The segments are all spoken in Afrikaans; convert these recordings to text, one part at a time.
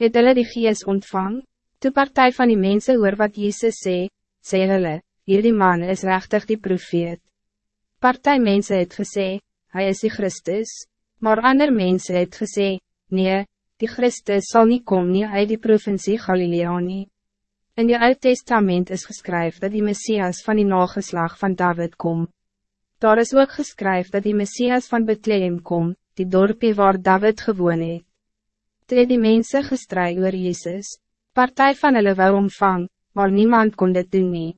het hulle die gees ontvang? Toe partij van die mensen hoor wat Jezus sê, sê hulle, hierdie man is rechtig die profeet. Partij mensen het gesê, hij is die Christus, maar ander mensen het gesê, nee, die Christus zal niet komen nie uit die provincie Galilea nie. In die Oud Testament is geskryf dat die Messias van die nageslag van David kom. Daar is ook geskryf dat die Messias van Bethlehem kom, die dorpie waar David gewoon het. Toe het die mense gestry oor Jezus, partij van hulle wou omvang, maar niemand kon dit doen nie.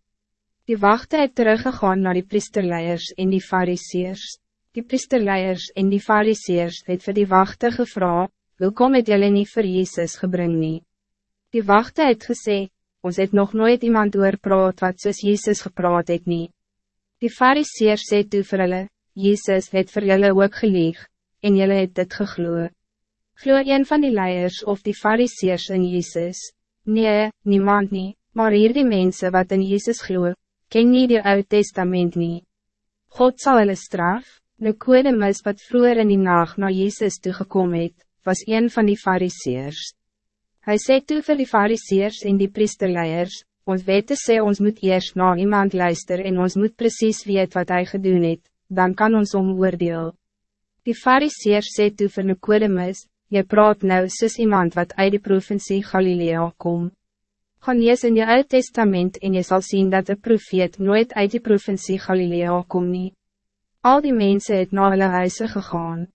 Die wachten het teruggegaan naar die priesterleiers en die fariseers. Die priesterleiers en die fariseers het vir die wachten gevra, welkom het julle nie vir Jezus gebring nie. Die wachten het gesê, ons het nog nooit iemand oorpraat wat soos Jezus gepraat het nie. Die fariseers sê toe vir hulle, Jezus het vir julle ook geleeg, en julle het dit gegloe. Glo een van die leiers of die fariseers in Jezus, Nee, niemand nie, maar hier die mense wat in Jezus glo, ken nie die Oud Testament nie. God zal hulle straf, Nicodemus wat vroeger in die nacht naar Jezus toegekom het, was een van die fariseers. Hij sê toe vir die fariseers en die priesterleiers, ons wete sê ons moet eerst naar iemand luister en ons moet precies weet wat hij gedoen het, dan kan ons om oordeel. Die fariseers sê toe vir Nicodemus, Je praat nou soos iemand wat uit die provincie Galilea kom. Gaan lees in je Oud Testament en je zal zien dat de profeet nooit uit die provincie Galilea kom nie. Al die mensen het na hulle huise gegaan.